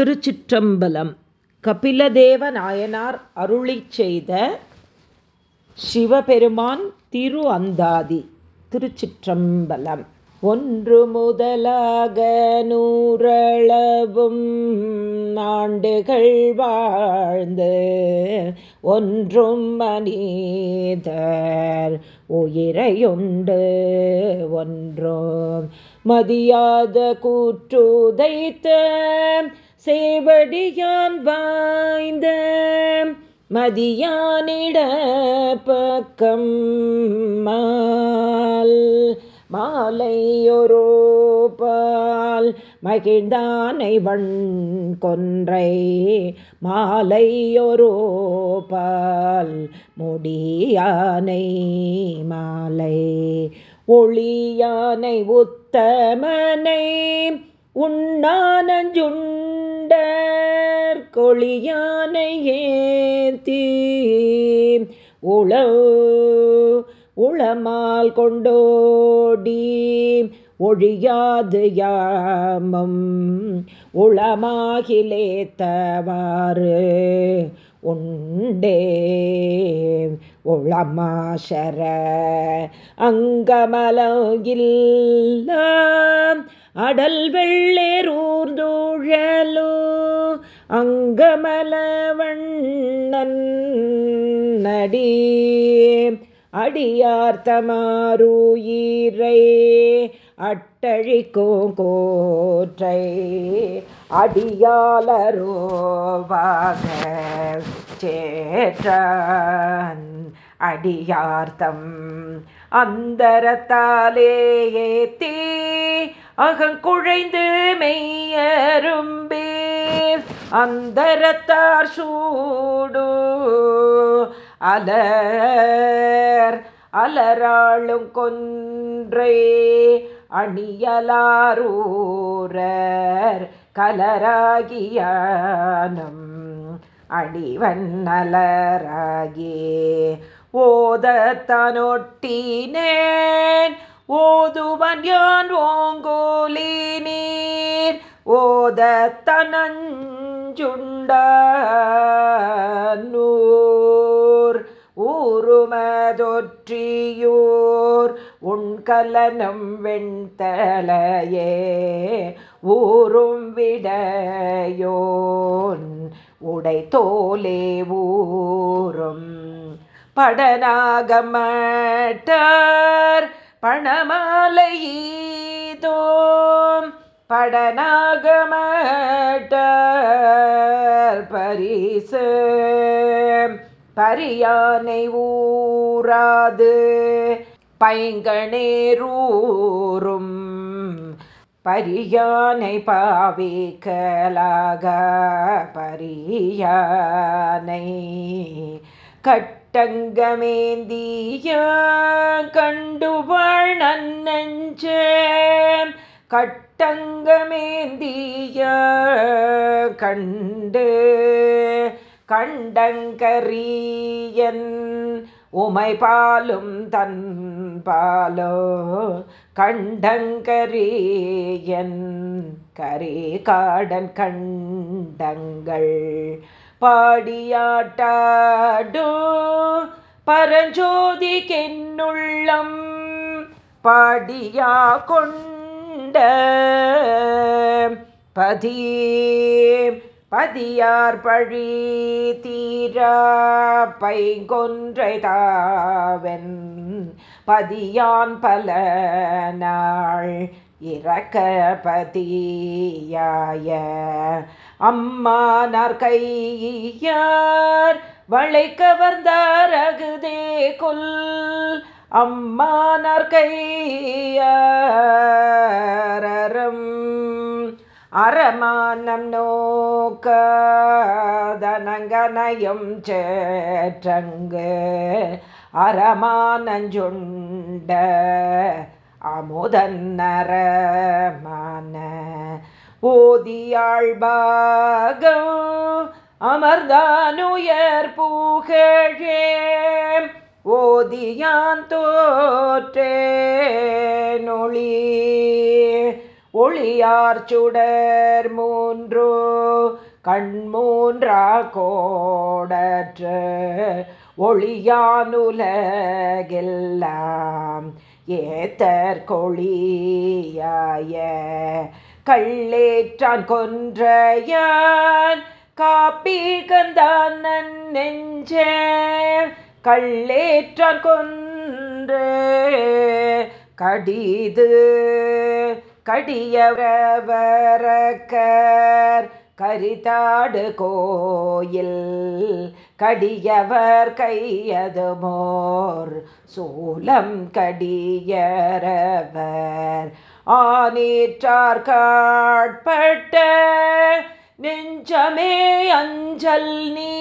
திருச்சிற்றம்பலம். கபிலதேவ நாயனார் அருளி செய்த சிவபெருமான் திரு அந்தாதி திருச்சிற்றம்பலம். ஒன்று முதலாக நூறளவும் ஆண்டுகள் வாழ்ந்து ஒன்றும் மனிதர் உயிரையுண்டு ஒன்றும் மதியாத கூற்றுதைத்த சேவடியான் வாய்ந்த மதியானிட பக்கம் மால். மாலையொரோ பால் மகிழ்ந்தானை வண் கொன்றை மாலையொரு பால் முடியானை மாலை. ஒளியானை உத்தமனை உண்ணானஞ்சுண் உண்ணானஞ்சுண்டர் கொழியானை ஏத்தி உள உளமால் கொண்டோடி ஒழியாது யாமம் உளமாகிலேத்தவாறு உண்டே. உளமாசர அங்கமலகில்ல அடல் வெள்ளேரூர்ந்தூழலோ அங்கமலவண்ணன் நடி. அடியார்த்தமாருயிரை அட்டழிக்கும் கோற்றை. அடியாளரோவாக சேற்றான் அடியார்த்தம் அந்தரத்தாலேயே தீ அகங்குழைந்து மெய்யரும்பீர் அந்தரத்தார் சூடு அலர் அலராளும் கொன்றை அணியலாரூரர் கலராகியானம் அடிவன் நலராகி ஓதத்தனொட்டினேன் ஓதுவன் யான் ஓங்கோலி நீர் ஓத தனஞ்சுண்டூர் ஊருமதொற்றியூர் உண்கலனம் வெண்தலையே ஊரும் விடையோன் உடை தோலே ஊரும். படனாகமட்டார் பணமாலையீதோம் படனாகமட்டார் பரிசு. பரியானை ஊராது பைங்கணேரூரும் பரியானை பாவிக்கலாக பரியானை கட் கட்டங்கமேந்திய கண்டுவாழ் நன்னஞ்ச. கட்டங்கமேந்திய கண்டு கண்டங்கரியன் உமை பாலும் தன் பாலோ கண்டங்கரியன் கரே காடன் கண்டங்கள். பாடியாட்டாடோ பரஞ்சோதி கென்னுள்ளம் பாடியா கொண்ட பதி பதியார் பழி தீரா பைங்கொன்றை தாவன் பதியான் பல நாள் இறக்க பதியாய. அம்மானார் கையார் வளை கவர்ந்தார் அகுதே கொல். அம்மானார் கையாரம் அறமானம் நோக்கதனங்கனயம் சேற்றங்கு. அறமானஞ்சுண்ட அமுதன்னரமான ஓதியாழ்பாகம் அமர்தானுயர் பூகழே ஓதியான் தோற்றே நொழி ஒளியார் சுடர் மூன்றோ கண்மூன்றா கோடற்ற ஒளியானுலகெல்லாம் ஏத்தற்கொழியாய கள்ளேற்றான் கொன்றையான் காப்பி கந்தான் நெஞ்சே. கள்ளேற்றான் கொன்று கடிது கடியவரக்கர் கரிதாடு கோயில் கடியவர் கையதுமோர் சோலம் கடியரவர். ஆனேற்றார் காட்பட்ட நெஞ்சமே அஞ்சல் நீ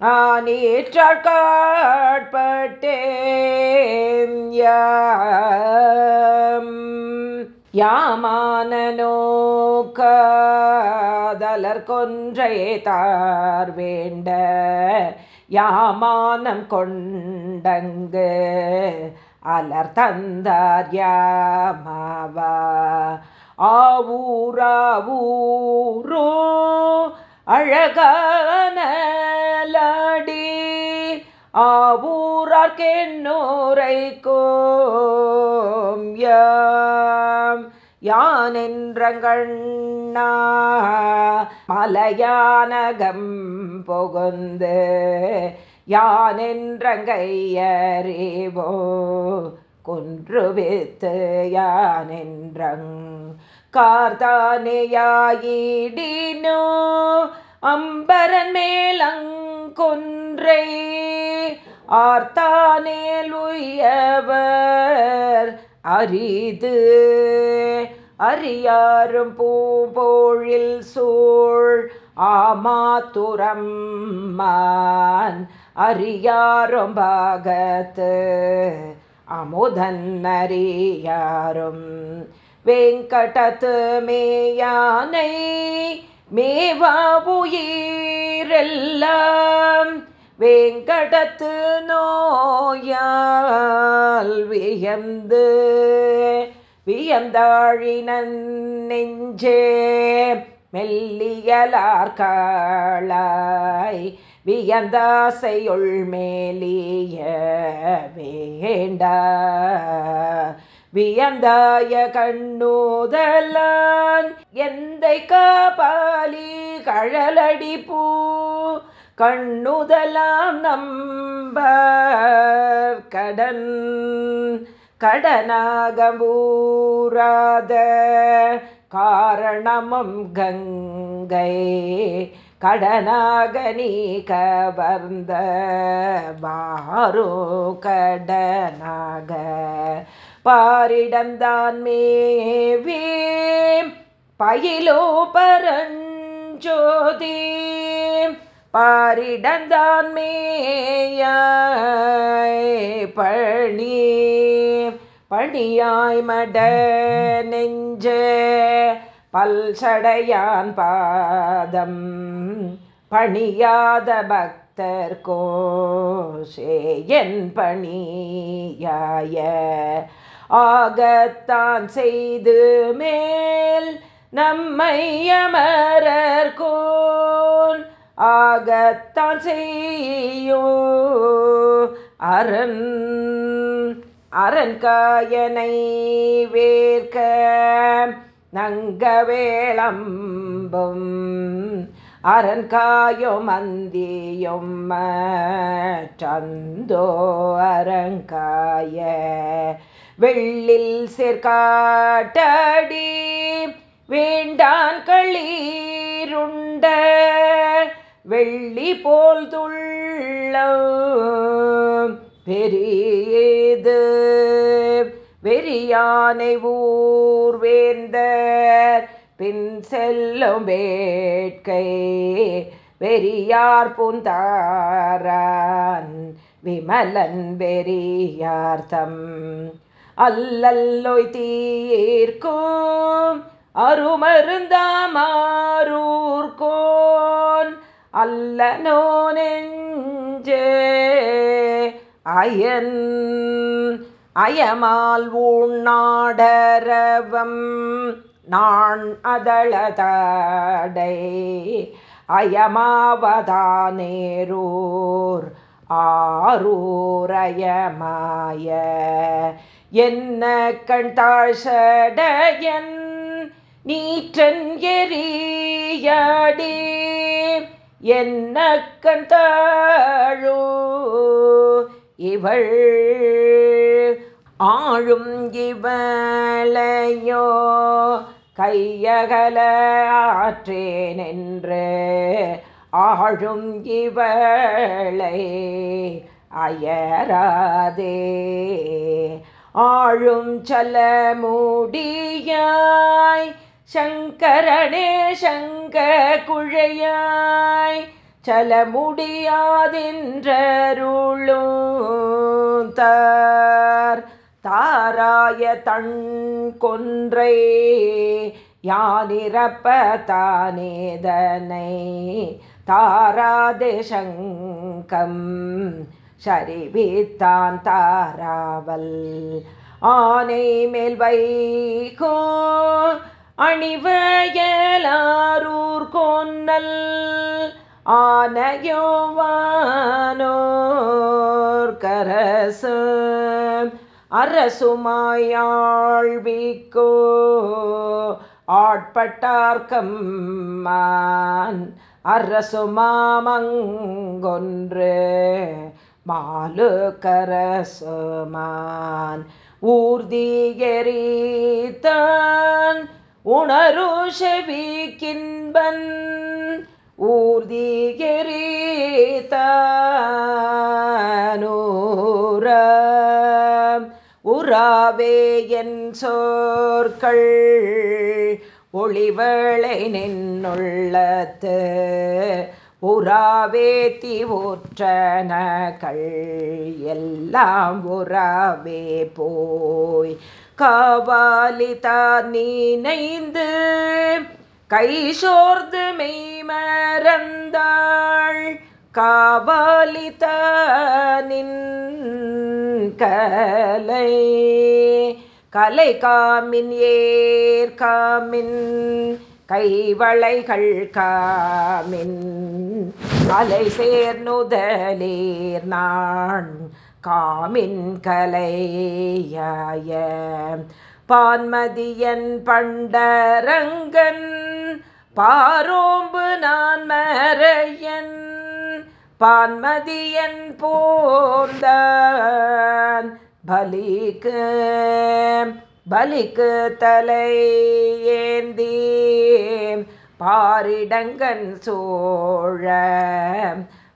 ஆனேற்றார் காட்பட்டேன் யாம். காதலர் கொன்றையே தார் வேண்ட யாமானம் கொண்டங்கு அலர் தந்தார் யாமாவா ஆவூராவூரோ அழகானலாடி ஆவூரார்க்கென்னோரை கோம் யாம் யானென்றங்கண்ணா மலையானகம் புகுந்து யானென்றங்கையறிவோ கொன்றுவித்து யானென்றங் கார்தானேயாயிடினோ அம்பரன் மேலங்கொன்றை ஆர்த்தானேல் உயவர் அரிது. அறியாரும் பூபோழில் சூழ் ஆமாத்துரம் மான் அறியாரும் பாகத்து அமுதன் அறியாரும் வெங்கடத்து மேயானை மேவா உயிரெல்லாம் வேங்கடத்து நோயால் வியந்து வியந்தாழினன் நெஞ்சே மெல்லியலார்காளாய் வியந்தாசையுள் மேலிய வேண்டா வியந்தாய கண்ணூதலான் எந்த காபாலி கழலடி பூ. கண்ணுதலாம் நம்ப கடன் கடனாகபூராத காரணமும் கங்கை. கடனாக நீ கவர்ந்த வாரோ கடனாக பாரிடந்தான் மேவி. பயிலோ பரஞ்சோதி பாரிடந்தான் மேயாய் பழனி. பணியாய் மட நெஞ்ச. பல்சடையான் பாதம் பணியாத பக்தர் கோஷேயன் பணியாய. ஆகத்தான் செய்து மேல் நம்மை அமரர்கோன் ஆகத்தான் செய்யோ அரண் அரண்காயனை வேர்க்க. நங்கவேளம்பும் அரண்காயும் அந்தியும் சந்தோ அரங்காய வெள்ளில் சேர்க்காட்டடி வேண்டான் களீருண்ட வெள்ளி போல் துள்ள பெரிய வெறியானை ஊர்வேந்தர் பின் செல்லும் வேட்கை வெறியார் புந்தாரான் விமலன் வெறியார்த்தம் அல்லல்லொய் தீர்க்கும் அருமருந்தாமாரூர்கோன் அல்லனோ நெஞ்சே அயன் அயமால் ஊண்ணாடரவம் நான் அதளதடை அயமாவதா நேரூர் ஆரூரயமாய என்ன கண் நீற்றன் எரியாடி என்ன கண் இவள் ஆழும் இவளையோ கையகல ஆற்றேன் என்று ஆழும் இவளை அயராதே. ஆழும் சல மூடியாய் சங்கரனே சங்க குழையாய் சல முடியாதென்றருளும் தார் தாராய தன் கொன்றை யானிரப்ப தானேதனை தாராதேசங்கம் சரிவித்தான் தாராவல். ஆனை மேல் வைகோ அணிவயலாரூர் கொன்னல். ஆனையோவானோர் கரசு அரசுமாயாழ்விக்கோ ஆட்பட்டார்க்கம்மான் அரசுமாமங்கொன்று மாலு கரசுமான் ஊர்தியெறித்தான் உணரு செவிக்கின்பன் ஊர்தி எரித்தூர உறாவே என் சோர்கள் ஒளிவளை நின்னுள்ளத்து உறாவேத்தி ஊற்றனகள் எல்லாம் உறாவே போய். காவாலிதா நீனைந்து கை சோர்ந்து மெய்மறந்தாள் காவாலிதானின் கலை. கலை காமின் ஏர் காமின் கைவளைகள் காமின். அலை சேர்நுதலேர் நான் காமின் கலையாய. பான்மதியன் பண்டரங்கன் பாரோம்பு நான் மறையன் பான்மதியன் போந்தான் பலிக்கு பலிக்கு தலை ஏந்தி பாரிடங்கன் சோழ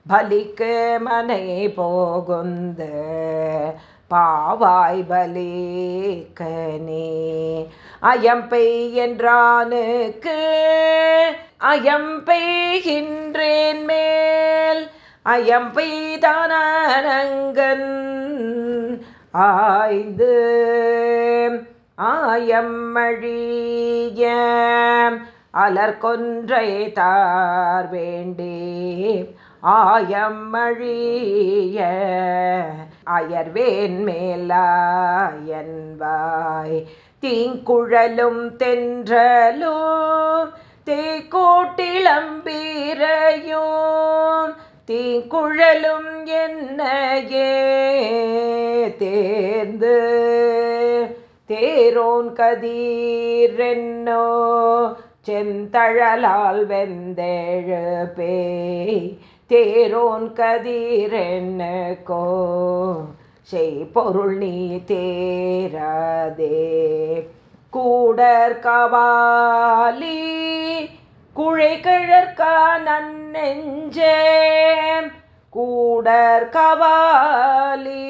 பலிக்கு மனை போகுந்து பாவாய் பலேக்கனே அயம்பெய் என்றானுக்கு அயம்பெய்கின்றேன் மேல். அயம்பெய்தானங்கன் ஆய்ந்து ஆயம்மழிய அலர்கொன்றை தார் வேண்டே ஆயமழிய அயர்வேன் மேலாயன்வாய். தீங்குழலும் தென்றலும் தேக்கோட்டிளம்பீரையும் தீங்குழலும் என்னையே தேர்ந்து தேரோன் கதீரென்னோ செந்தழலால் வெந்தேழு பேய் தேரோன் கதிரென்னக்கோ? செய் பொருள் நீ தேராதே கூடற் கபாலி குழை கிழற்கா நன்னெஞ்சே. கூடற் கபாலி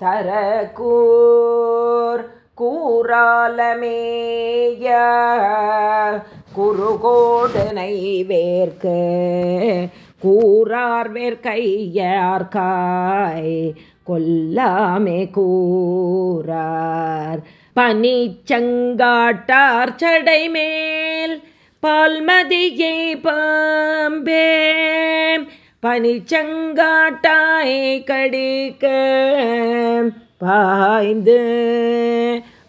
தரக்கூர் கூறாலமேய. குறுகோடனை வேர்க்கு கூறார் வேர்க்கையார்காய் கொல்லாமே கூறார். பனிச்சங்காட்டார் சடைமேல் பால்மதியை பாம்பே பனிச்சங்காட்டாய் கடிக்க பாய்ந்து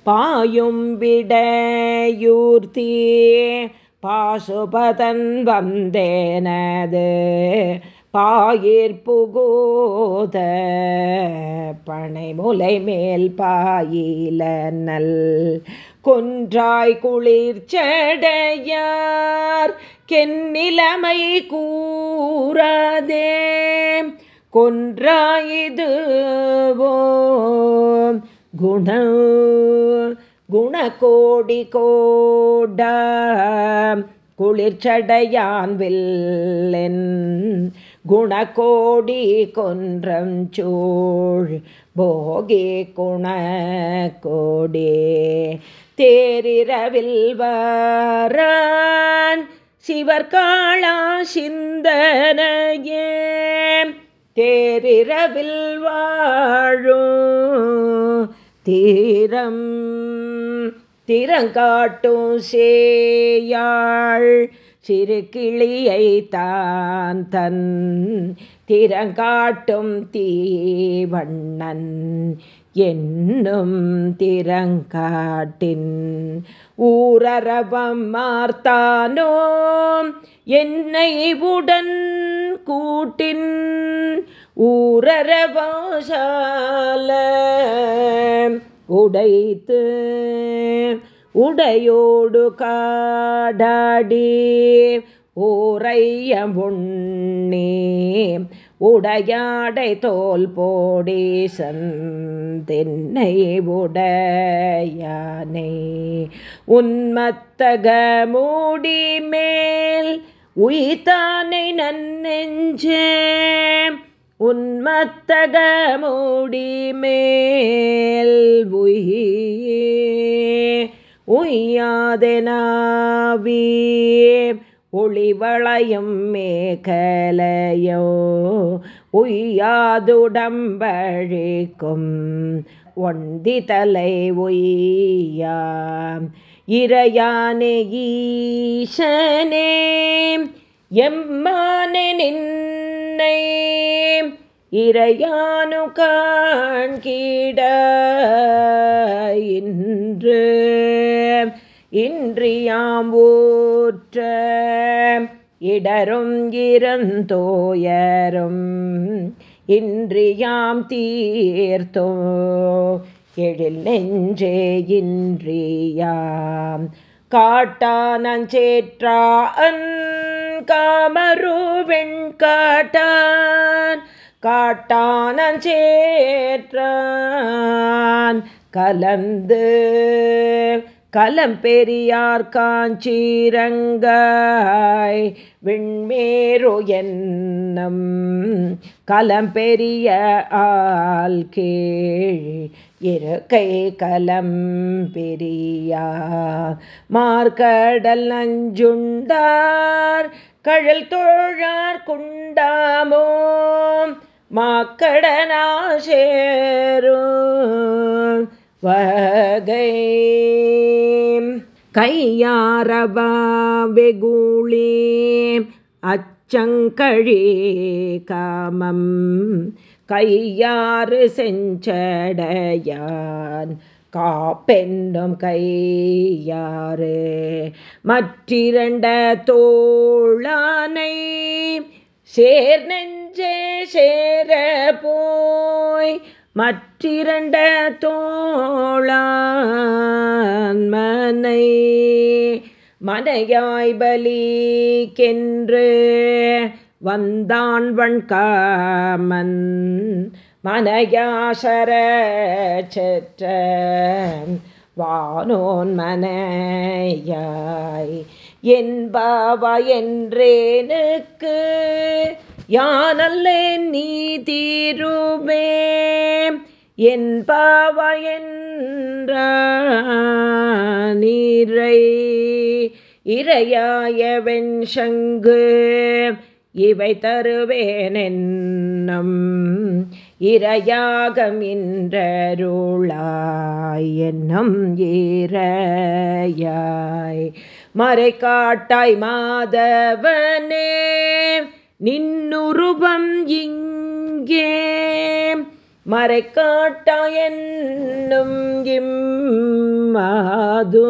பாயும் விடையூர்த்தி பாசுபதன் வந்தேனது. பாயிற்புகோத பனைமுலை மேல் பாயில நல். கொன்றாய் குளிர்ச்சடையார் கென்னிலமை கூறாதே. கொன்றாயிதுவோ குண குணகோடி கோட குளிர்ச்சடையான் வில்லென். குணகோடி கொன்றம் சூழ் போகே குண தேரிரவில் வரான் சிவர்காளா சிந்தனையே. தேரிரவில் வாழும் தீரம் திறங்காட்டும் சேயாள் சிறு கிளியை தான் தன் திறங்காட்டும் தீவண்ணன் என்னும் திறங்காட்டின் ஊரரவம் மார்த்தானோ? என்னை உடன் கூட்டின் ஊரரவாசால உடைத்து உடையோடு காடாடி ஓரையம் உண்ணே உடையாடை தோல் போடி சந்தென்னை உடையானே. உன்மத்தக மூடி மேல் உயிர்த்தானை நன்னெஞ்சே உன்மத்தக மூடி மேல் உயியே உய்யாதெனாவியே ஒளிவளையும் மேகலையோ உய்யாதுடம்பழிக்கும் ஒந்தி தலை ஒய்யா இறையானே ஈசனே எம்மானே நின்னை இறையானு காண்கிட இன்று. இன்றியாம் ஊற்ற இடரும் இருந்தோயரும் இன்றியாம் தீர்த்தோ எழில் நெஞ்சே இன்றியாம். காட்டானஞ்சேற்றா அன் காமரு வெண்காட்டான். காட்டானஞ்சேற்றான் கலந்து கலம் பெரியார் காஞ்சீரங்காய் விண்மேரு என்னம் கலம் பெரிய ஆள் கீழ் இருக்கை கலம் பெரியா மார்கடல் நஞ்சுண்டார் கழல் தோழார் குண்டாமோ மாக்கடனாசேரும் வகை கையாரவா வெகுளே. அச்சங்கழி காமம். கையாறு செஞ்சடையான். காப்பென்னும் கையாறு. மற்றிரண்ட தோளானை சேர் நெஞ்சே சேர போய் மற்றிரண்ட தோளான் மனை மனையாய் பலிக்கென்று வந்தான் வண்காமன் மனையாசர செற்ற வானோன் மனையாய் என்பாவா என்றேனுக்கு யானல்லேன் நீ தீருமே? என்பாவா என்ற நீரை இரையாய சங்கு இவை தருவேனென்னம் இரையாகம் இன்றருளாய் என்னும் ஈரையாய் மறை காட்டாய் மாதவனே. நின்னுருபம் இங்கே. மறைக்காட்டாயன்னும் இம்மாது.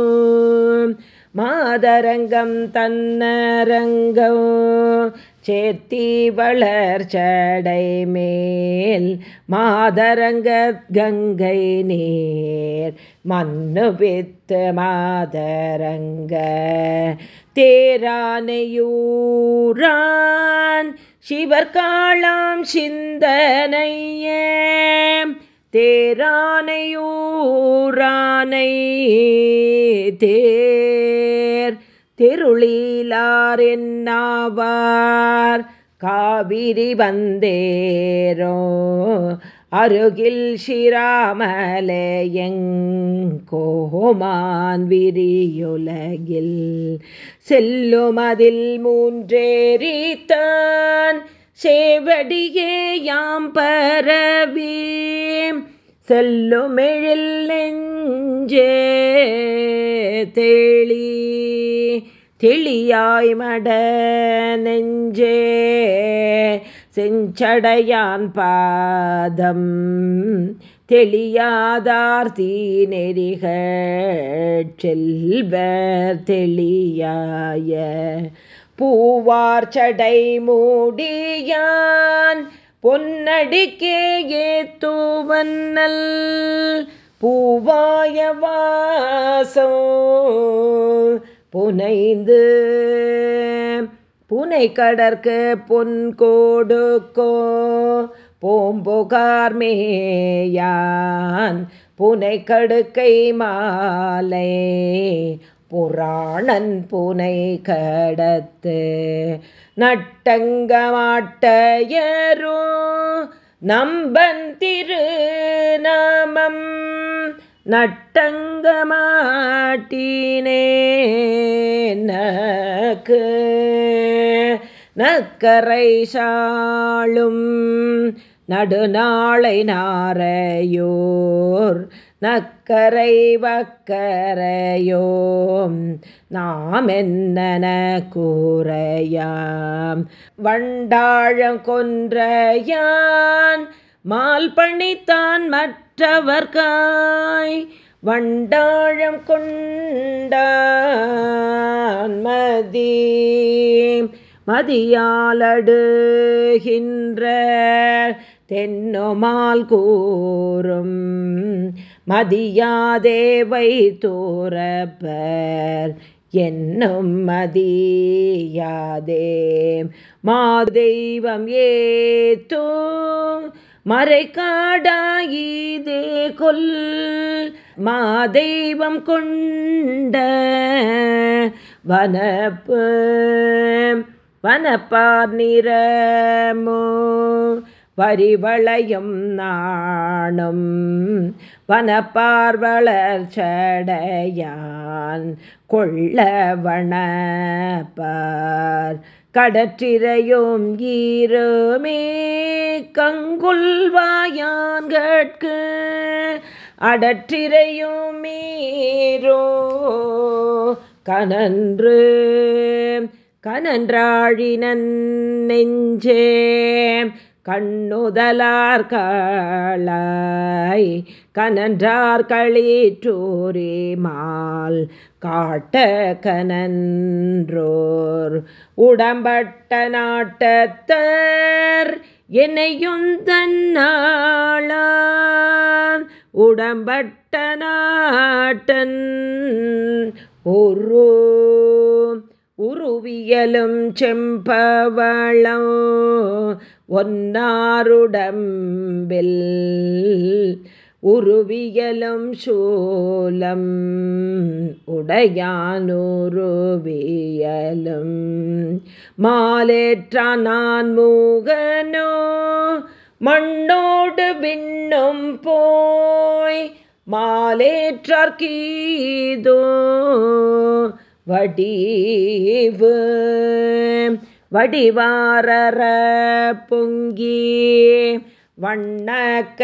மாதரங்கம் தன்னரங்கம். சேத்தி வளர் சடை மேல் மாதரங்க கங்கை நீர் மண்ணு வித்து மாதரங்க. தேரானையூரான் சிவர்காளாம் சிந்தனையே தேரானையூரானை தே திருளீலார் என்னாவார் காவிரி வந்தேரோ அருகில் ஸ்ரீராமலேயங்கோமான் விரியுலகில் செல்லுமதில் மூன்றேரித்தான் சேவடியே யாம் பரவி செல்லுமெழில் நெஞ்சே தெளி தெளியாய் மட நெஞ்சே செஞ்சடையான் பாதம். தெளியாதார் தீநெறிகள் செல்வர் தெளியாய பூவார் சடை மூடியான் பொன்னடிக்கே ஏத்துவன்னல் பூவாய வாசம் புனைந்து புனை கடற்கு பொன் கோடுக்கோ. பூம்புகார் மேயான் புனை கடுக்கை மாலை. புராணன் புனை கடத்து நட்டங்கமாட்டையரோ நம்பன் திரு நாமம் நட்டங்கமாட்டினே நக்கரை சாளும் நடுநாளை நாரையோர் நக்கரை வக்கரையோம் நாம் என்னென கூறையாம். வண்டாழம் கொன்றையான் மால் மற்ற மற்றவர்காய் வண்டாழம் கொண்டான் மதி. மதியாலடுகின்ற தென்னுமால் கூறும் மதியாதேவை தோரப்பர் என்னும் மதியாதே. மாதெய்வம் ஏத்தோ மறைக்காடாயீதே கொல் மாதெய்வம் கொண்ட வனப்பு. வனப்பார் நிறமோ பரிவளையும் நாணும். வனப்பார் வளர்ச்சடையான் கொள்ள வனப்பார். கடற்றிரையும் ஈரமே கங்குல்வாயான்கட்கு அடற்றிரையும் மீரோ கனன்று கனன்றாழினன் நெஞ்சே. கண்ணுதலார் காளாய் கனன்றார் களிற்றோரே மால் காட்ட கனன்றோர். உடம்பட்ட நாட்டத்தர் என்னையும் தன்னாளான் உடம்பட்ட நாட்டன் ஒரு உருவியலும் செம்பவளம் ஒன்னாருடம்பில் உருவியலும் சூலம் உடையானுருவியலும். மாலேற்றான் நான் மூகனோ மண்ணோடு விண்ணும் போய் மாலேற்றார்கீதோ வடிவு வடிவாரர பொங்கி வண்ணக்க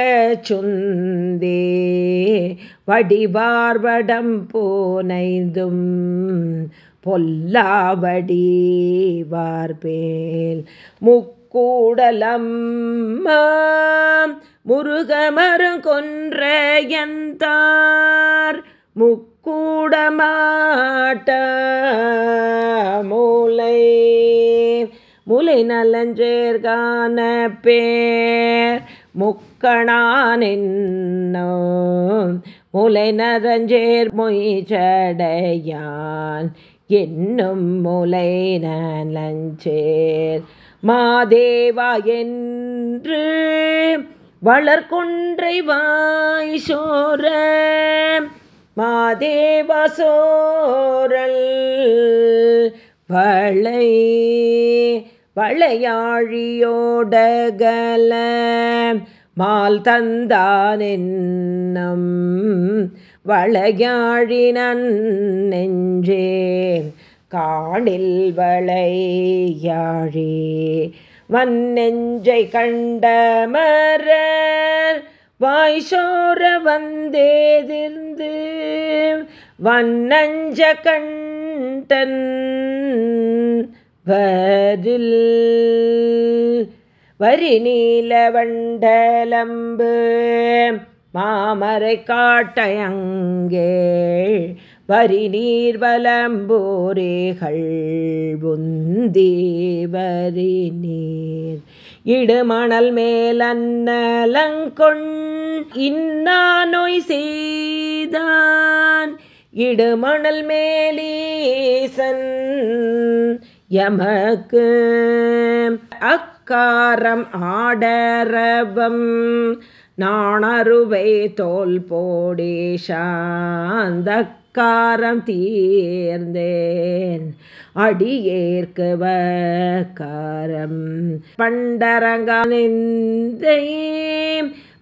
சுந்தே வடிவார்வடம் போனைந்தும் பொல்லாவடி வார்பேல். முக்கூடலம் முருகமரு கொன்ற எந்தார் முக்கூடமாட்ட நலஞ்சேர்கான பேர் முக்கணான் முலை நரஞ்சேர் மொய்சடையான் என்னும் முலை நலஞ்சேர் மாதேவா என்று வளர்கொன்றை வாய் சோர மாதேவா சோரல் வளை வளையாழியோடகல மால் தந்தானென்னம் வளையாழினன் நெஞ்சே. காணில் வளையாழி வன்னெஞ்சை கண்டமரர் வாய்சோர வந்தேதிர்ந்து வன்னஞ்ச கண்டன் வரில் வரி நீல வண்டலம்பு மாமரை காட்டையங்கே வரி நீர் வலம்பூரேகள் உந்தி வரி நீர். இடுமணல் மேலன்னலங்கொண் இன்னா நோய் செய்தான் இடுமணல் மேலீசன் எமக்கு அக்காரம் ஆடரவம். நாணருவை தோல் போடேஷாந்தக்காரம் தீர்ந்தேன். அடியேற்குவ காரம் பண்டரங்கானந்தை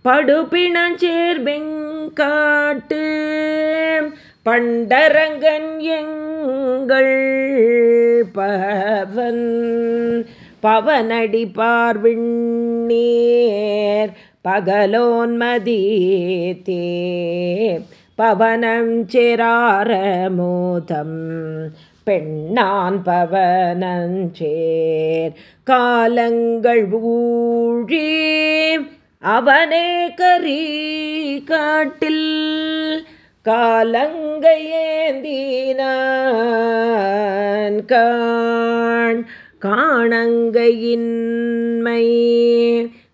படுபிணஞ்சேர் வெங்காட்டு பண்டரங்கன் எங்கள் பவன் பவனடி பார்விண்ணீர் பகலோன்மதீத்தே பவனம் சிராரமோதம் பெண்ணான் பவனஞ்சேர் காலங்கள் ஊழி அவனே கரி காட்டில் காலங்கையேந்தினான் காண் காணங்கையின்மை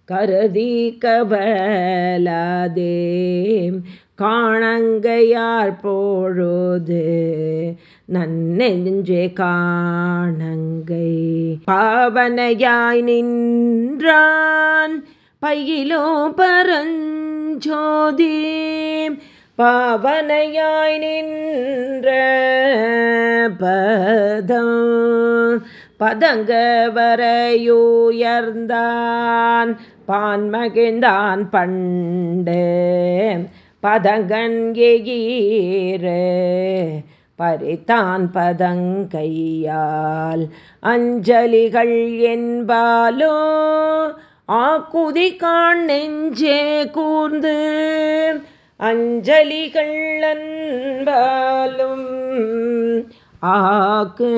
கருதி கபலாதே காணங்கையார் பொழுது நன்னெஞ்சே காணங்கை. பாவனையாய் நின்றான் பையிலோ பரஞ்சோதீம் பாவனையாய் நின்ற பதம் பதங்க வரையுயர்ந்தான் பான்மகிழ்ந்தான் பண்டு பதங்கன் எகீரே பறித்தான் பதங்கையால். அஞ்சலிகள் என்பாலோ ஆக்குதி காண் நெஞ்சே கூர்ந்து அஞ்சலிகள் அன்பாலும் ஆக்கு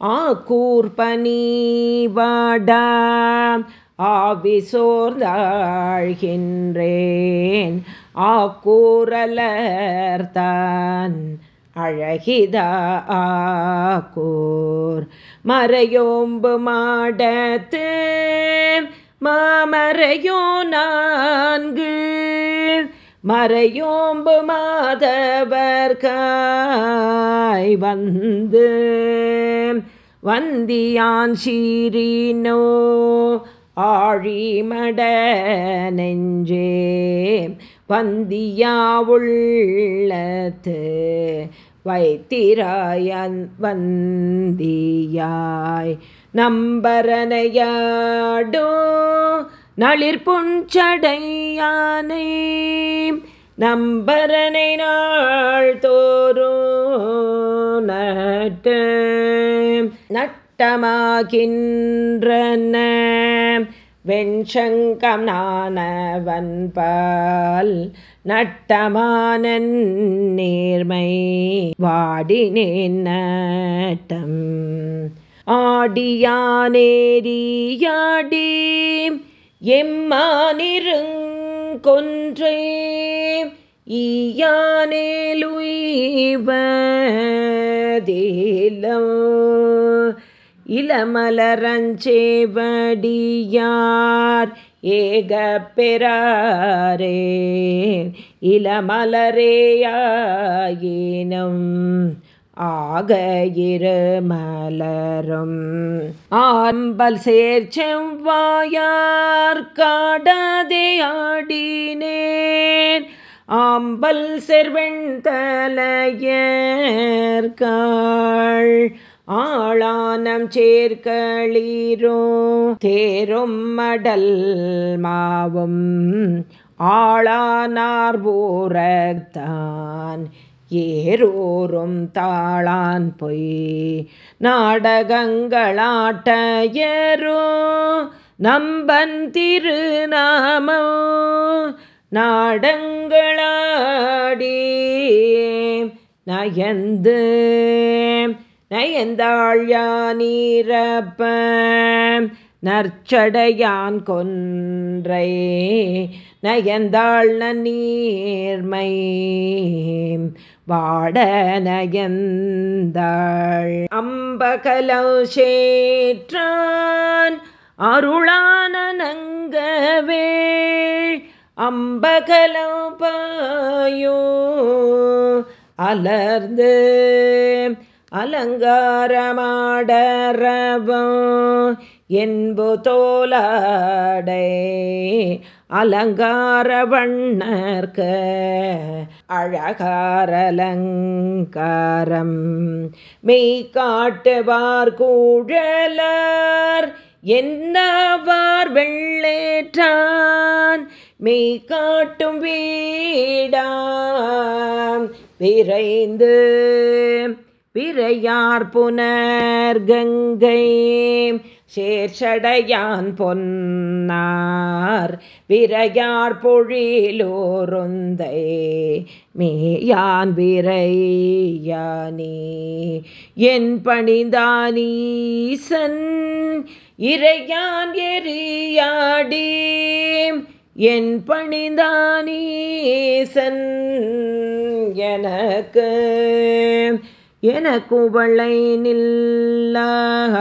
ஆக்கூர்பனி வாடா ஆவி சோர்ந்தாழ்கின்றேன். ஆக்கூரலர்தான் அழகிதா ஆக்கூர். மறையோம்பு மாடத்து மாமறையோ நான்கு மறையோம்பு மாதவர்காய் வந்து வந்தியான் சீரினோ ஆழிமட நெஞ்சே வந்தியா உள்ளத்து வைத்திராயன் வந்தியாய் நம்பரனையாடோ நளிர் புஞ்சடையானை நம்பரனை நாள் தோறும் நட்டு நட்டமாகின்றன. வெண்சங்கம் நானவன்பால் நட்டமான நேர்மை வாடினேன் நட்டம். ஆடியானேரியாடி எம்மானிருங்கொன்றை ஈயானேலுய்வதேலம் இளமலரஞ்சேவடியார் ஏக பெறாரே இளமலரேயாயினம். ஆக இருமலரும். ஆம்பல் சேர்ச்செவ்வாயார் காடாதே ஆடினேன். ஆம்பல் செர்வெண்தலையர்காள் ஆளானம் சேர்க்களீரோ தேரும் மடல் மாவும். ஆளானார் ஊரத்தான் ஏரோரும் தாளான் பொய். நாடகங்களாட்ட நாடகங்களாட்டையரோ நம்பன் திருநாமோ நாடங்களாடி நயந்து நயந்தாள் யானீரப்ப நற்சடையான் கொன்றை. நயந்தாள் நீர்மை வாட நயந்தாள் அம்பகலோஷேற்றான் அருளான நங்கவேள். அம்பகலம் பாயோ அலர்ந்து அலங்காரமாடரவம். என்பு தோலாடை அலங்கார வண்ணர்க்க அழகாரலங்காரம். மெய் காட்டுவார் கூழலார் என்னவார் வெள்ளேற்றான். மெய் காட்டும் வீடாம் விரைந்து விரையார் புனர் கங்கை. சேர்ஷடையான் பொன்னார் விரையார் பொழிலோருந்தை மேயான் விரையானே. என் பணிந்தானீசன் இறையான் எரியாடி என் பணிந்தானீசன் எனக்கு என குவளை நில்லாம்.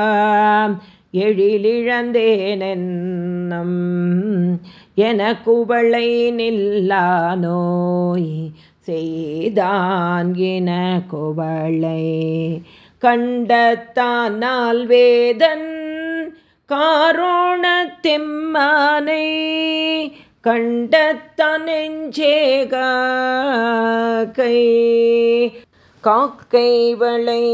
எழிலிழந்தேனென்னம். என குவளை நில்லா நோய் செய்தான் என குவளை கண்டத்தானால் வேதன் காரோணத்தெம்மானை கண்டத்தான் கண்டத்தனெஞ்சேகை காக்கைவளை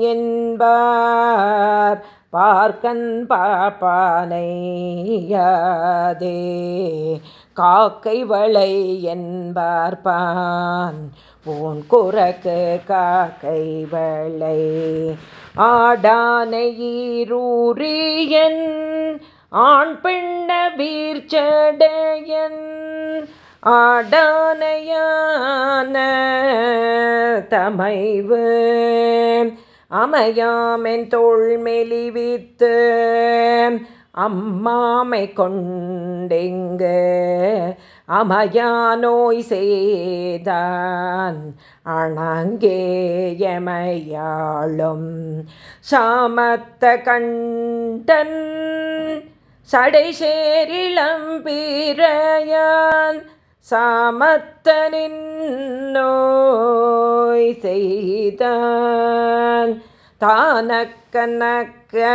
என்பார் பார்க்கன் பாப்பானையாதே. காக்கை வளை என்பார்பான் போன். குரக்கு காக்கை வளை. ஆடானையீரூரியன் ஆண் பெண்ண வீர்ச்சடையன். ஆடானையான தமைவு அமையாமென் தோல் மெலிவித்து அம்மாமை கொண்டெங்கு அமையானோய் செய்தான் அணங்கேயமையாளும் சாமத்த கண்டன் சடை சேரிளம் சாமத்தனின் நோய் செய்தான். தானக்கனக்க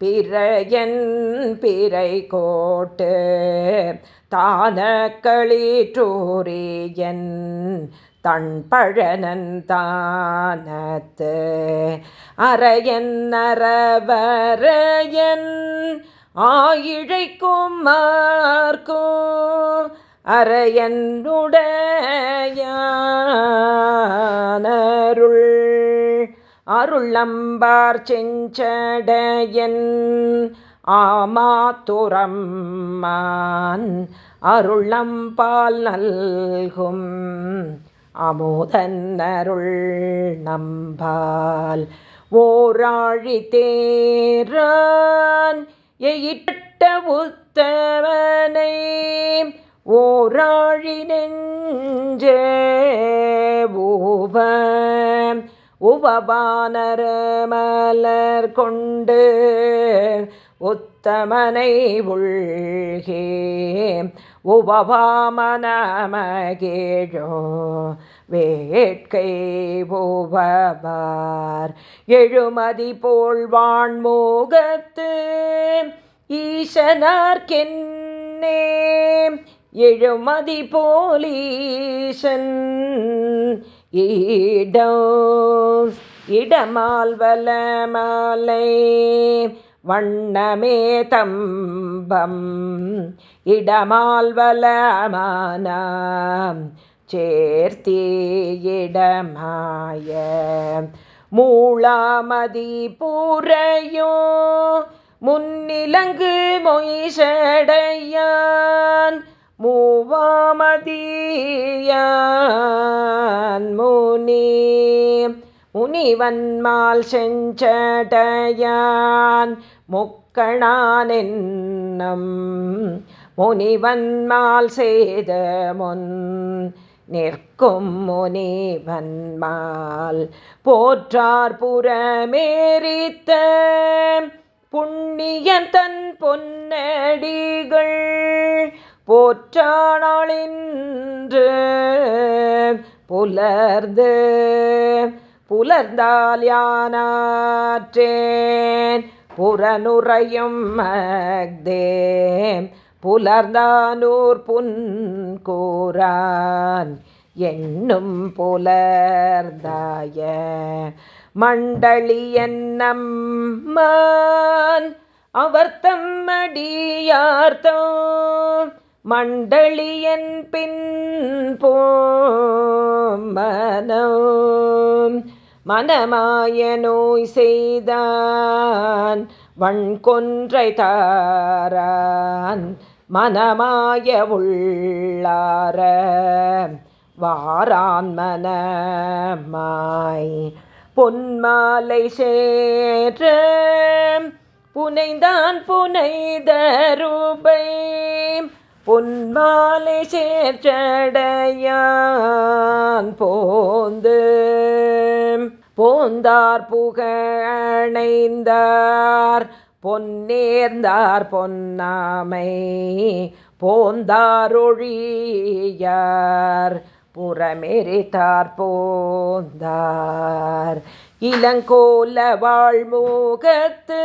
பிறையன் பிறை கோட்டு தான களிற்றூரியன் தன் தானத்து. அரையன் அறவரையன் ஆயிழைக்கும் மார்க்கும் அரையனுடையருள் அருளம்பார் செஞ்சடையன் ஆமாத்துரம்மான் அருளம்பால் நல்கும் அமுதன் அருள் நம்பால் ஓராழி தேரான் எயிட்ட உத்தவனை ஓராழி நெஞ்சே ஊவ உபபானர மலர் கொண்டு உத்தமனை உள்கே உபபாமனமகேழோ வேட்கை போவார் எழுமதி போல் வான்மோகத்து ஈசனார்கென்னே எழுமதி போலீசன் ஈடம் இடமால் வலமாலை வண்ணமே தம்பம் இடமால் வலமானாம் சேர்த்தீயிடமாய மூளாமதி பூரையோ முன்னிலங்கு மொய்சடையான் மூவாமதியான் முனி முனிவன்மால் செஞ்சடையான் முக்கணானென்னம். முனிவன்மால் செய்த முன் நிற்கும் முனிவன்மால் போற்றார் புறமேறித்த புண்ணியன் தன் பொன்னடிகள். போற்றானாளின்று புலர்ந்து புலர்ந்தால் யானாற்றேன்? புறனுறையும் மக்தே புலர்ந்தானூர் புன்கூறான். என்னும் புலர்ந்தாய மண்டளியன் நம்மான் அவர் தம்மடியார்த்தோ மண்டளியன் பின் போமனோ மனமாய நோய் செய்தான் வண்கொன்றை தாரான். மனமாய உள்ளார வாரான் மனமாய். பொன்மாலை சேற்ற புனைந்தான் புனைதருபை பொன்மாலை சேர்ச்சடையான் போந்து. போந்தார் புகழைந்தார் பொன்னேர்ந்தார் பொன்னாமை. போந்தாரொழியார் புறமெறித்தார் போந்தார். இளங்கோல வாழ்முகத்து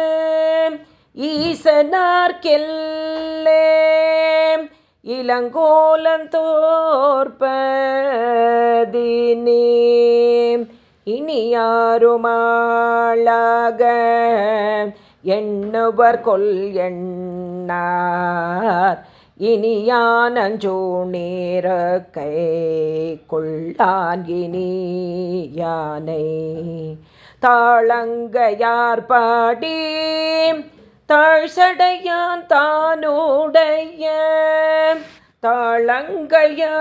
ஈசனார்க்கெல்லே இளங்கோலந்தோற்பதினே இனியாருமாளாக எண்ணுவர் கொல் எண்ணார். இனியானஞ்சோ நேர கை கொள்ளான் இனி யானை. தாளங்கையார் பாடி? தாழ்சடையான் தானுடைய தாளங்கையால்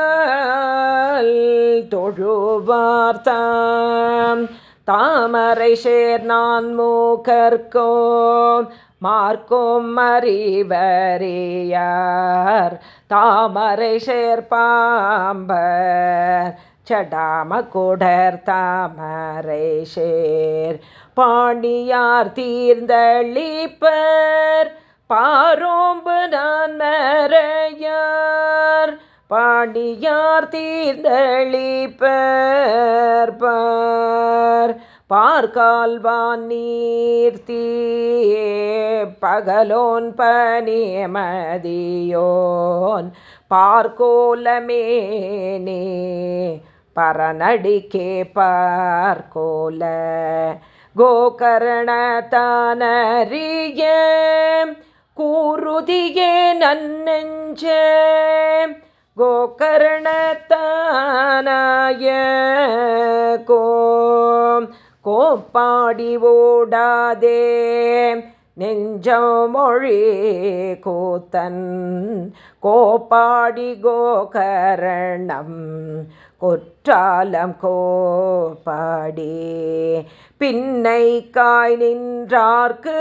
தொழுவார்த்தாம் தாமரை சேர் நான் மூக்கர்கோ மார்க்கும் அறிவறியார். தாமரை சேர்பாம்பர் சடாம கொடர் தாமரை சேர். பாண்டியார் தீர்ந்தளிப்பர். பாரோம்பு நான் மறையார். பாண்டியார் தீர்ந்தளிப்பர் பார். பார்கால்வான் நீர்த்தீ பகலோன் பனியமதியோன். பார்கோலமேனே பரநடிக்கே பார்கோல கோகரணத்தானறிய கூறுதியே நன்னெஞ்சே கோகரணத்தானாய கோ கோப்பாடி ஓடாதே நெஞ்சமொழி கூத்தன் கோப்பாடி கோகரணம் கொற்றாலம் கோப்பாடி. பின்னை காய் நின்றார்க்கு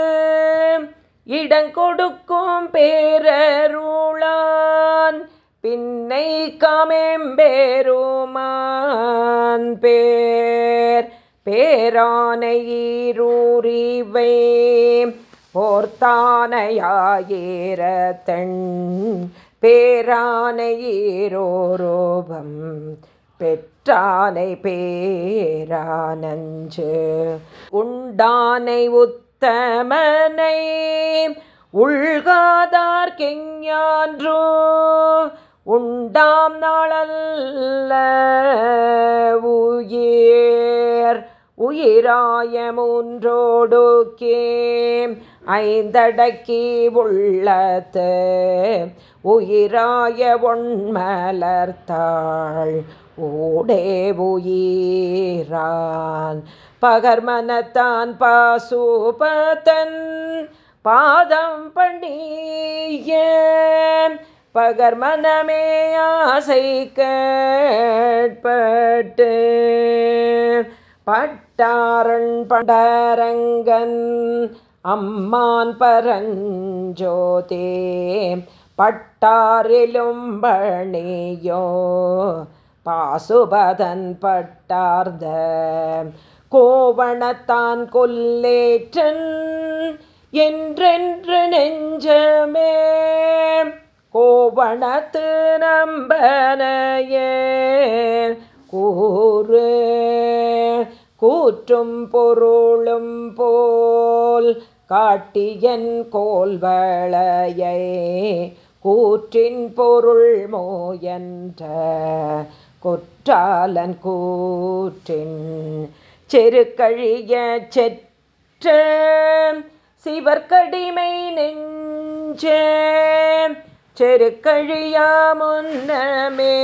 இடங்கொடுக்கும் பேரருளான். பின்னை காமெம்பேருமான் பேர். பேரானையீரூரிவை போர்த்தானையாயிரத்தன் பேரானையீரோரோபம் பெற்றானை பேரானஞ்சு. உண்டானை உத்தமனை உள்காதார் கெஞ்ஞான்றோ. உண்டாம் நாளல்ல உயிர். உயிராய மூன்றோடுக்கே ஐந்தடக்கி உள்ளத்து. உயிராய ஒன்மலர்த்தாள் ஓடே உயிரான் பகர்மனத்தான் பாசுபதன் பாதம் பண்டிய. பகர்மனமே ஆசை கேட்பட்டு பட்டாரன் பண்டரங்கன் அம்மான் பரஞ்சோதே பட்டாரிலும் பணியோ பாசுபதன் பட்டார்ந்த. கோவணத்தான் கொல்லேற்றன் என்றென்று நெஞ்சமே. கோவணத்து நம்பனையே கூறு. கூற்றும் பொருளும் போல் காட்டியன் கோல்வளையை கூற்றின் பொருள் மோயன்ற. கொற்றாலன் கூற்றின் செருக்கழிய செற்ற சிவர்கடிமை நெஞ்சே. செருக்கழியா முன்னமே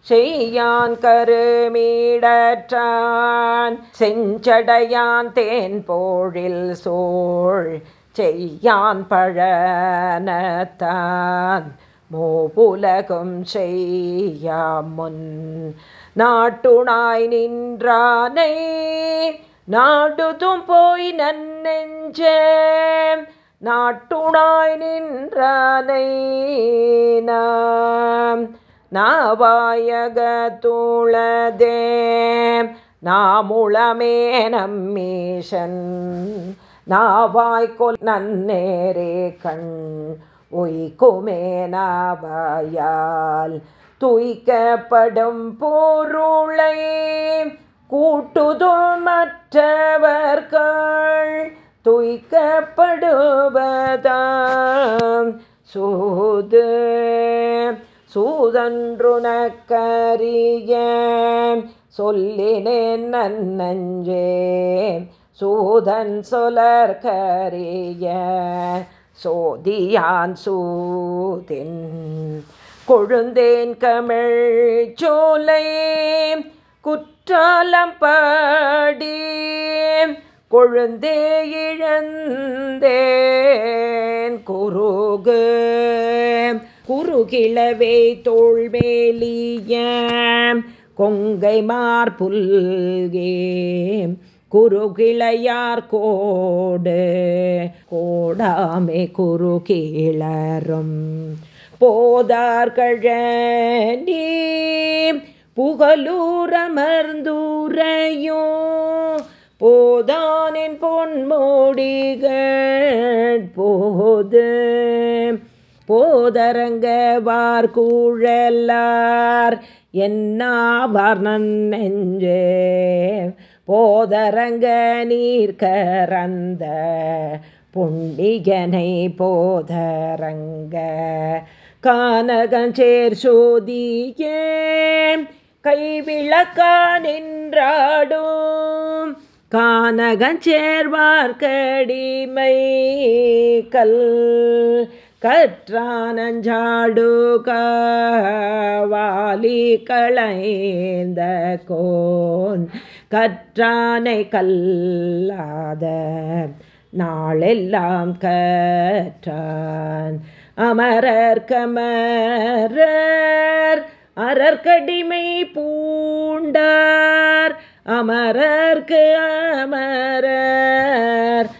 செய்யான் கருமீடற்றான் செஞ்சடையான் தேன் போழில் சோழ். செய்யான் பழனத்தான் மோபுலகம் செய்யாமுன் நாட்டுணாய் நின்றானை நாடுதும் போய் நன்னெஞ்சே நாட்டுணாய் நின்றானை நாம். நாவாயகத்துளதே நாமுளமே நம்மீசன் நாவாய்கொல் நன்னேரே கண் உய்குமேனாவாயால் துய்க்கப்படும் பொருளை கூட்டுதோ மற்றவர்கள் துய்க்கப்படுவதாம். சூது சூதன்றுனக்கரிய சொல்லினேன் நன்னஞ்சே சூதன் சொலர்கரிய சோதியான் சூதின் கொழுந்தேன் கமிழ் சோலை குற்றாலம் பாடி கொழுந்தே இழந்தேன் குருகு குறுகிழவே தோல்மேலிய கொங்கை மார்புல்கே குறுகிளையார் கோடு கோடாமே குறுகிளரும் போதார்களி புகலூரமர்ந்தூரையோ போதானின் பொன்மோடிகள் போது. போதரங்கவார் கூழல்லார் என்னாவார் நன்னெஞ்சே போதரங்க நீர் கரந்த போதரங்க. கானகஞ்சேர் சோதியே கைவிளக்கா நின்றாடும். கானகஞ்சேர்வார்கடிமை கல் கற்றானஞ்சாடுகாலி களைந்த கோன் கற்றானை கல்லாத நாளெல்லாம் கற்றான். அமரர் கமரர் அரற்கடிமை பூண்டார். அமரர்க்கு அமரர்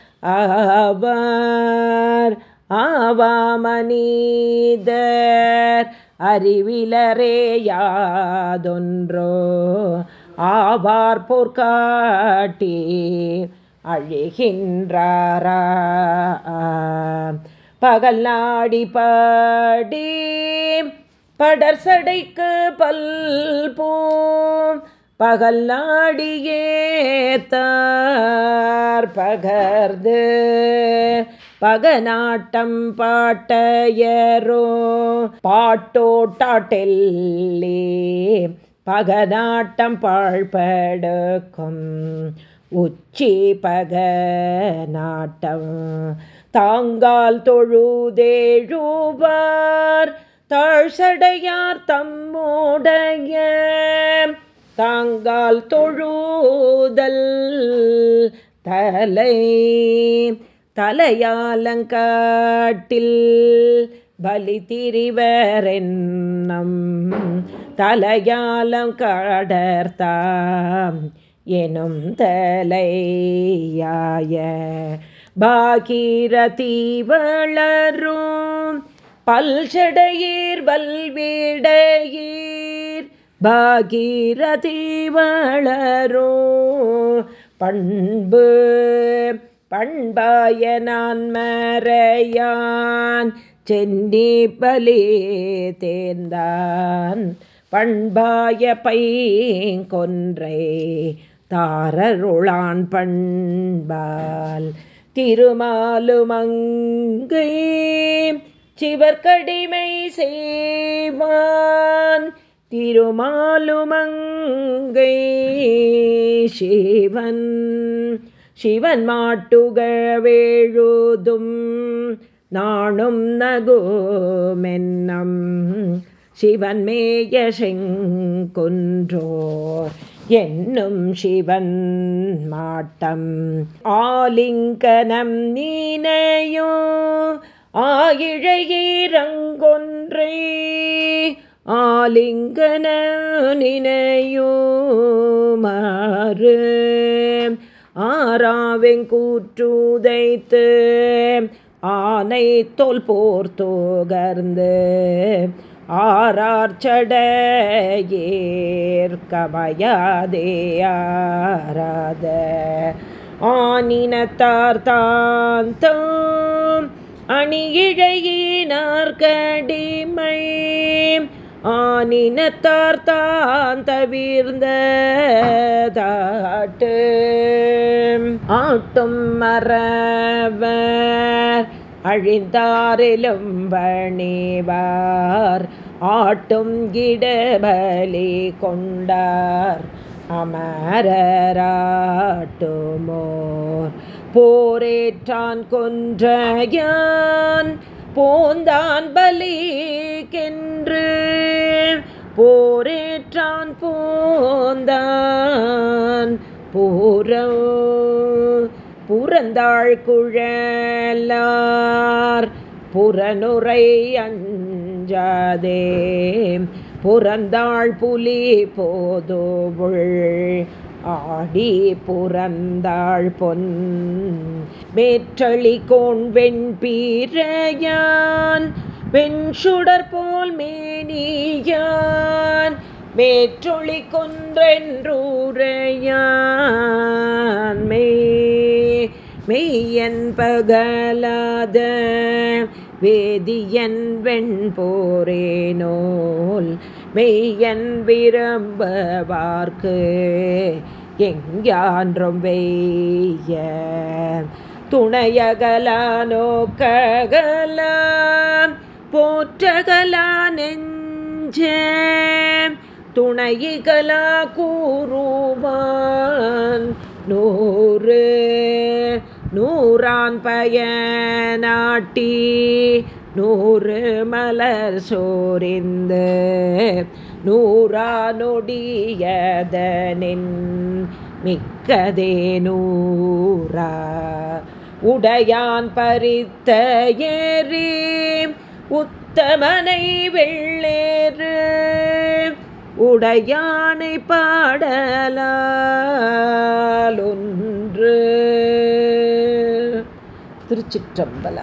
ஆவாமனீதர் அறிவிலரேயாதொன்றோ ஆவார் போர்க்காட்டி அழிகின்றாரா? பகல் நாடி பாடி படர்சடைக்கு சடைக்கு பல்பூம் பகல் நாடியேத்தார் பகர்து பகநாட்டம் பாட்டையரோ. பாட்டோட்டாட்டெல்லே பகநாட்டம் பாழ்படுக்கும். உச்சி பகநாட்டம் தாங்கால் தொழுதேழுவார் தாழ்சடையார் தம்முடைய தாங்கால் தொழுதல் தலை. தலையாலங்காட்டில் பலி திரிவரென்னம் தலையாலம் கடர்த்தாம் எனும் தலையாய பாகீரதி வளரும் பல்சடையீர் வல்வீடையீர் பாகீரதி வளரும் பண்பு பண்பாய நான் மறையான் சென்னி பலி தேர்ந்தான். பண்பாய பைங்கொன்றை தாரருளான் பண்பால் திருமாலுமங்கை சிவர்கடிமை செய்வான் திருமாலுமங்கை சிவன். சிவன் மாட்டுக வேழுதும் நாணும் நகுமென்னம் சிவன் மேய செங்குன்றோர் என்னும் சிவன் மாட்டம் ஆலிங்கனம் நீனையோ ஆயிழையீரங்கொன்றே ஆலிங்கன நினையோ மாறு ஆறாவெங்கூற்றுதைத்து ஆனை தோல் போர் தோகர்ந்து ஆறார்ச்சடையேற்கமயாதேயாராத ஆனினத்தார் தாந்தம் அணியிழையினார் ஆனினத்தார் தான் தவிர்ந்த தாட்டு. ஆட்டும் மறவர் அழிந்தாரிலும் பணிவார். ஆட்டும் கிடபலி கொண்டார் அமரராட்டுமோர். போரேற்றான் கொன்றையான் போந்தான் பலிக்கென்று போரேற்றான் போந்தான் பூரோ புறந்தாள் குழலார் புறனுரை அஞ்சாதே. புறந்தாள் புலி போதோவுள். ஆடி புறந்தாள் பொன். மேற்றளி கோண் வெண்பீரையான் வெண்சுடர் போல் மேனியான். மேற்றொளி கொன்றென்றூரையான் மெய் மெய்யன் பகலாத வேதியன் வெண்போரேனோல் மெய்யன் விரும்பவார்க்கு. எங்கான்றும் வெய்ய துணையகலானோ ககலாம் போற்றகலா நெஞ்சே. துணையிகலா கூறுவான் நூறு. நூறான் பயனாட்டி நூறு மலர் சோரிந்து நூறானொடியதனின் மிக்கதே நூறா. உடையான் பறித்த ஏறி உத்தமனை வெள்ளேறு. உடையானை பாடலால் ஒன்று திருச்சிற்றம்பலம்.